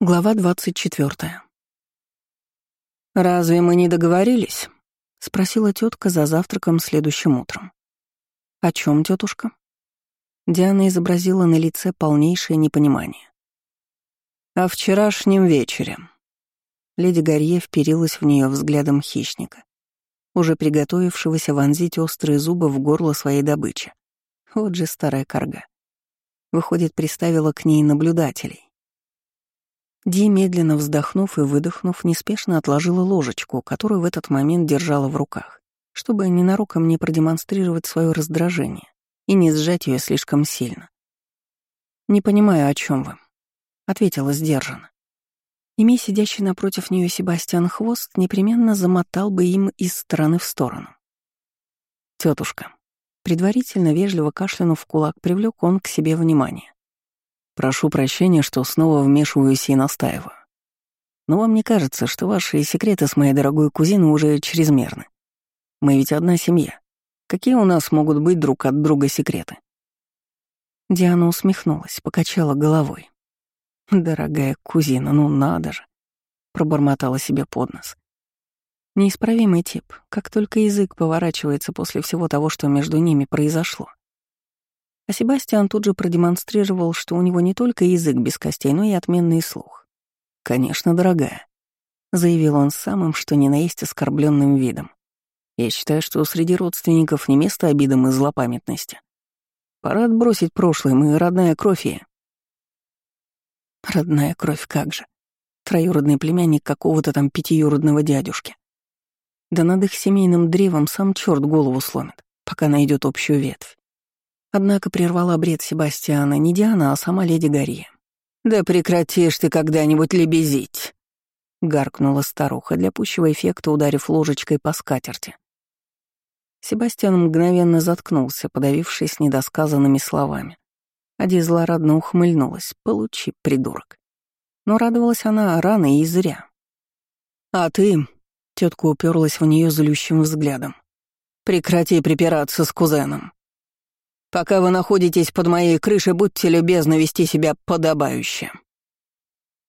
Глава двадцать четвертая. «Разве мы не договорились?» — спросила тетка за завтраком следующим утром. «О чем, тетушка?» Диана изобразила на лице полнейшее непонимание. «О вчерашнем вечере». Леди Гарье вперилась в нее взглядом хищника, уже приготовившегося вонзить острые зубы в горло своей добычи. Вот же старая корга. Выходит, приставила к ней наблюдателей Ди, медленно вздохнув и выдохнув, неспешно отложила ложечку, которую в этот момент держала в руках, чтобы ненароком не продемонстрировать свое раздражение и не сжать ее слишком сильно. «Не понимаю, о чем вы», — ответила сдержанно. Имей сидящий напротив нее Себастьян хвост, непременно замотал бы им из стороны в сторону. Тетушка, предварительно вежливо кашлянув кулак, привлек он к себе внимание. Прошу прощения, что снова вмешиваюсь и настаиваю. Но вам не кажется, что ваши секреты с моей дорогой кузиной уже чрезмерны? Мы ведь одна семья. Какие у нас могут быть друг от друга секреты?» Диана усмехнулась, покачала головой. «Дорогая кузина, ну надо же!» Пробормотала себе под нос. Неисправимый тип, как только язык поворачивается после всего того, что между ними произошло. А Себастьян тут же продемонстрировал, что у него не только язык без костей, но и отменный слух. «Конечно, дорогая», — заявил он самым, что ни на есть оскорбленным видом. «Я считаю, что среди родственников не место обидам и злопамятности. Пора отбросить прошлое, мы родная кровь и...» Родная кровь как же. Троюродный племянник какого-то там пятиюродного дядюшки. Да над их семейным древом сам черт голову сломит, пока найдет общую ветвь. Однако прервала бред Себастьяна не Диана, а сама леди Гарри. «Да прекратишь ты когда-нибудь лебезить!» — гаркнула старуха, для пущего эффекта ударив ложечкой по скатерти. Себастьян мгновенно заткнулся, подавившись недосказанными словами. Ади злорадно ухмыльнулась. «Получи, придурок!» Но радовалась она рано и зря. «А ты...» — тетка уперлась в нее злющим взглядом. «Прекрати припираться с кузеном. Пока вы находитесь под моей крышей, будьте любезны вести себя подобающе».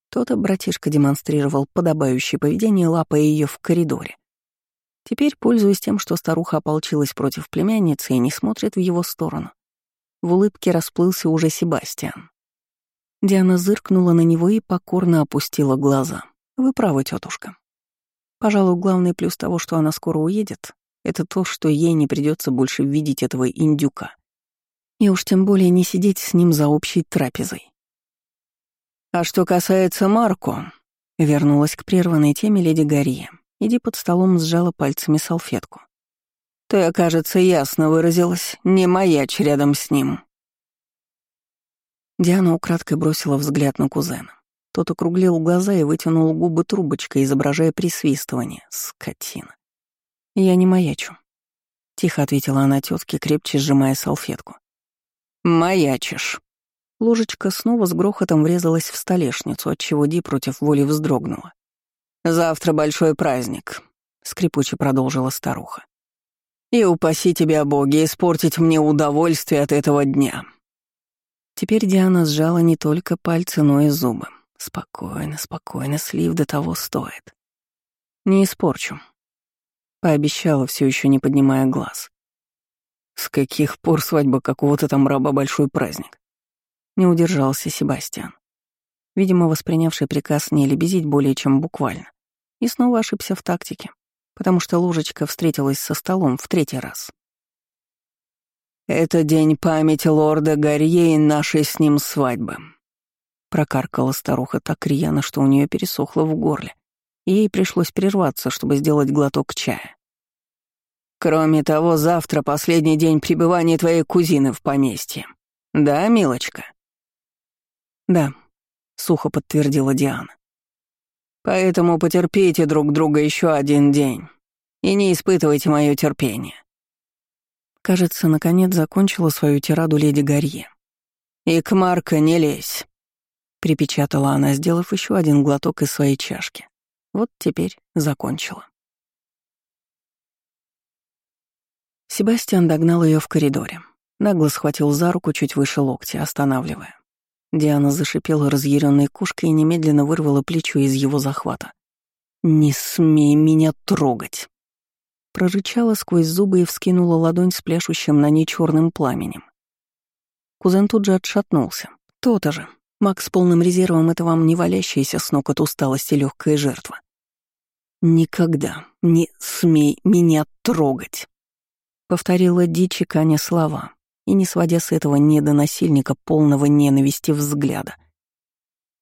Тот братишка демонстрировал подобающее поведение, лапая ее в коридоре. Теперь, пользуясь тем, что старуха ополчилась против племянницы и не смотрит в его сторону, в улыбке расплылся уже Себастьян. Диана зыркнула на него и покорно опустила глаза. «Вы правы, тетушка. Пожалуй, главный плюс того, что она скоро уедет, это то, что ей не придется больше видеть этого индюка. И уж тем более не сидеть с ним за общей трапезой. А что касается Марко, вернулась к прерванной теме леди Гарье. Иди под столом сжала пальцами салфетку. Я, кажется, ясно выразилась, не маячь рядом с ним. Диана украдкой бросила взгляд на кузена. Тот округлил глаза и вытянул губы трубочкой, изображая присвистывание. Скотина. «Я не маячу», — тихо ответила она тетке, крепче сжимая салфетку. «Маячишь». Ложечка снова с грохотом врезалась в столешницу, отчего Ди против воли вздрогнула. «Завтра большой праздник», — скрипуче продолжила старуха. «И упаси тебя, боги, испортить мне удовольствие от этого дня». Теперь Диана сжала не только пальцы, но и зубы. Спокойно, спокойно, слив до того стоит. «Не испорчу», — пообещала, все еще не поднимая глаз. С каких пор свадьба какого-то там раба большой праздник? Не удержался Себастьян. Видимо, воспринявший приказ не лебезить более чем буквально. И снова ошибся в тактике, потому что ложечка встретилась со столом в третий раз. «Это день памяти лорда Гарье и нашей с ним свадьбы», прокаркала старуха так рьяно, что у нее пересохло в горле, и ей пришлось прерваться, чтобы сделать глоток чая. Кроме того, завтра последний день пребывания твоей кузины в поместье. Да, милочка?» «Да», — сухо подтвердила Диана. «Поэтому потерпите друг друга еще один день и не испытывайте мое терпение». Кажется, наконец закончила свою тираду леди Гарье. «И к Марко не лезь», — припечатала она, сделав еще один глоток из своей чашки. Вот теперь закончила. Себастьян догнал ее в коридоре. Нагло схватил за руку чуть выше локтя, останавливая. Диана зашипела разъяренной кошкой и немедленно вырвала плечо из его захвата. «Не смей меня трогать!» Прорычала сквозь зубы и вскинула ладонь с пляшущим на ней черным пламенем. Кузен тут же отшатнулся. То-то же. Макс с полным резервом — это вам не валящаяся с ног от усталости легкая жертва. «Никогда не смей меня трогать!» Повторила дичи Каня слова и не сводя с этого недонасильника полного ненависти взгляда.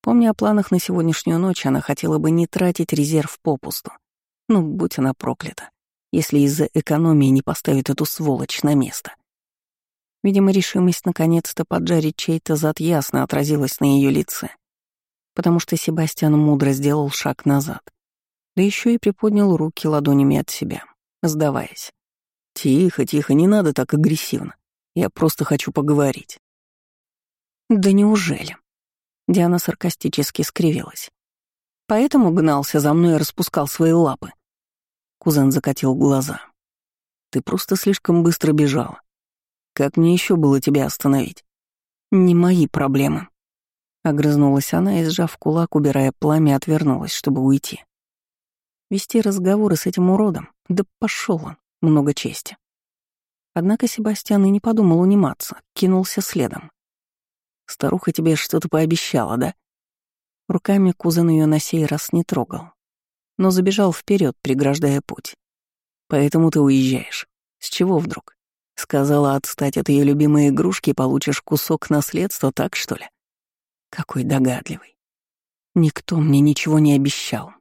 Помня о планах на сегодняшнюю ночь, она хотела бы не тратить резерв попусту. Ну, будь она проклята, если из-за экономии не поставит эту сволочь на место. Видимо, решимость наконец-то поджарить чей-то зад ясно отразилась на ее лице, потому что Себастьян мудро сделал шаг назад, да еще и приподнял руки ладонями от себя, сдаваясь. «Тихо, тихо, не надо так агрессивно. Я просто хочу поговорить». «Да неужели?» Диана саркастически скривилась. «Поэтому гнался за мной и распускал свои лапы». Кузен закатил глаза. «Ты просто слишком быстро бежала. Как мне еще было тебя остановить?» «Не мои проблемы». Огрызнулась она и, сжав кулак, убирая пламя, отвернулась, чтобы уйти. Вести разговоры с этим уродом? Да пошел он, много чести. Однако Себастьян и не подумал униматься, кинулся следом. «Старуха тебе что-то пообещала, да?» Руками кузен ее на сей раз не трогал, но забежал вперед, преграждая путь. «Поэтому ты уезжаешь. С чего вдруг? Сказала отстать от ее любимой игрушки получишь кусок наследства, так что ли? Какой догадливый. Никто мне ничего не обещал,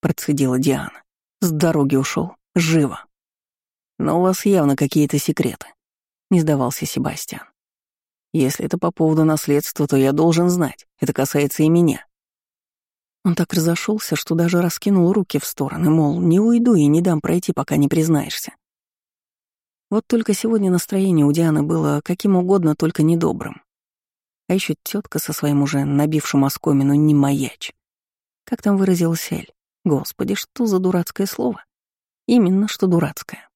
процедила Диана. С дороги ушел, живо. Но у вас явно какие-то секреты, не сдавался Себастьян. Если это по поводу наследства, то я должен знать. Это касается и меня. Он так разошелся, что даже раскинул руки в стороны, мол, не уйду и не дам пройти, пока не признаешься. Вот только сегодня настроение у Дианы было каким угодно, только недобрым. А еще тетка со своим уже набившим оскомину не маяч. Как там выразился Эль? Господи, что за дурацкое слово? Именно что дурацкое.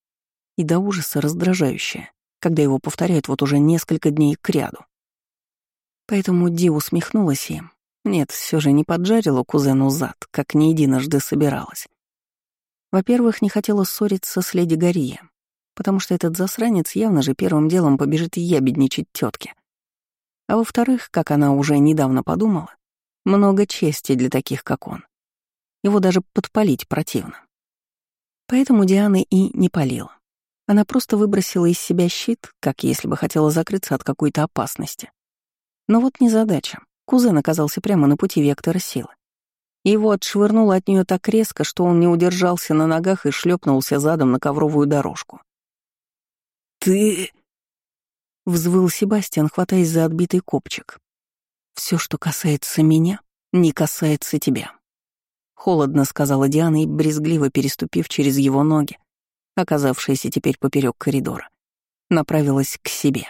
И до ужаса раздражающее, когда его повторяют вот уже несколько дней кряду. Поэтому Ди усмехнулась им. Нет, все же не поджарила кузену зад, как не единожды собиралась. Во-первых, не хотела ссориться с леди Гария, потому что этот засранец явно же первым делом побежит ябедничать тетке. А во-вторых, как она уже недавно подумала, много чести для таких, как он. Его даже подпалить противно. Поэтому Диана и не палила. Она просто выбросила из себя щит, как если бы хотела закрыться от какой-то опасности. Но вот незадача. Кузен оказался прямо на пути вектора силы. Его отшвырнуло от нее так резко, что он не удержался на ногах и шлепнулся задом на ковровую дорожку. «Ты...» — взвыл Себастьян, хватаясь за отбитый копчик. Все, что касается меня, не касается тебя», — холодно сказала Диана и, брезгливо переступив через его ноги, оказавшиеся теперь поперек коридора, направилась к себе.